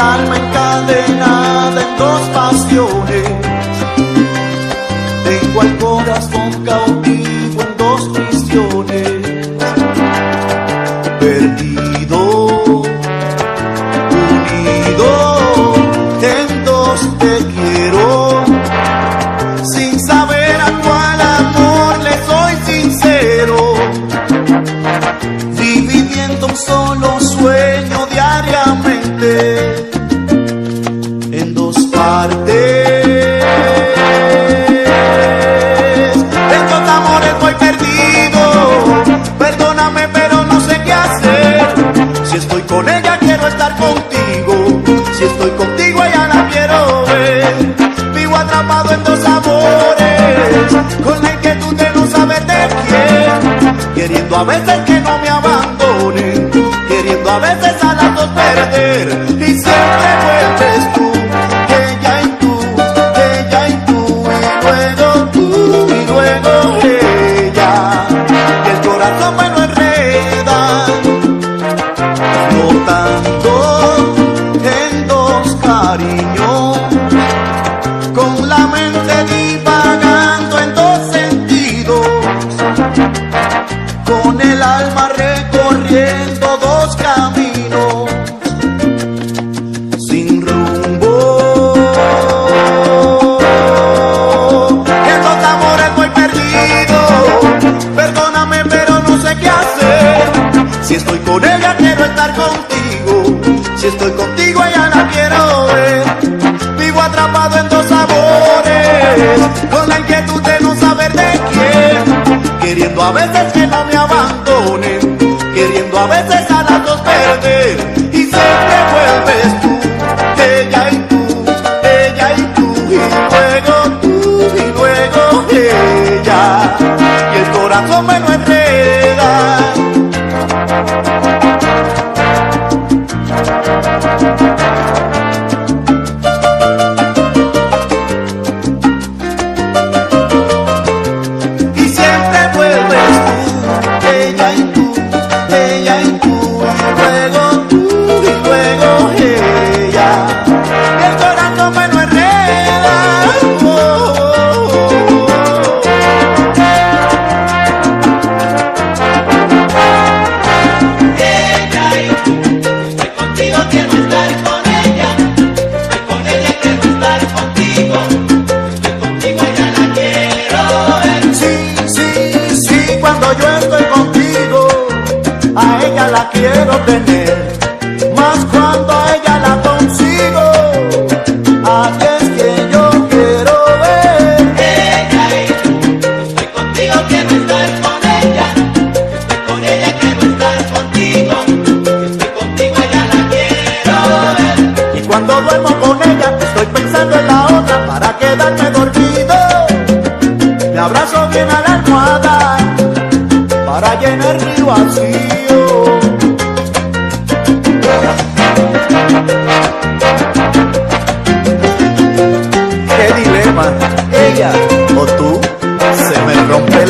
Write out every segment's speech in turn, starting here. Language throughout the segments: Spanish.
alma encadenada en dos pasiones. Tengo al corazón cautivo Si estoy contigo, ella la quiero ver. Vivo atrapado en dos amores. Con la inquietud de no saber de quién. Queriendo a veces que no me abandonen. Queriendo a veces a las dos perder. Y siempre Si estoy con ella quiero estar contigo, si estoy contigo ella la quiero ver. Vivo atrapado en dos amores, con la inquietud de no saber de quién queriendo a veces que no me abandonen, queriendo a veces a las dos perder, y siempre vuelves tú, ella y tú, ella y tú, y luego tú, y luego ella, y el corazón me lo enreda. La quiero tener, más cuando a ella la consigo, a ti es que yo quiero ver. Ella y tú, estoy contigo, quiero estar con ella. Estoy con ella, quiero estar contigo. Estoy contigo, ella la quiero ver. Y cuando duermo con ella, estoy pensando en la otra para quedarme dormido. Me abrazo bien a la almohada para llenar mi vacío.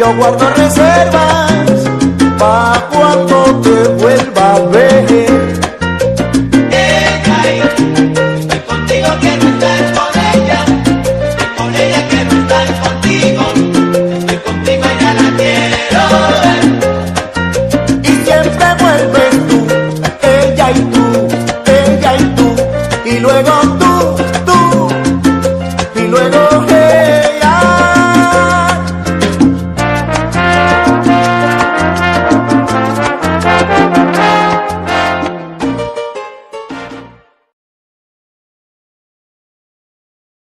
yo guardo reservas pa' cuando te vuelva a ver. Eh, estoy contigo que no estás con ella, estoy con ella que no estás contigo, estoy contigo y ya la quiero ver. Y siempre vuelves tú, ella y tú, ella y tú, y luego tú.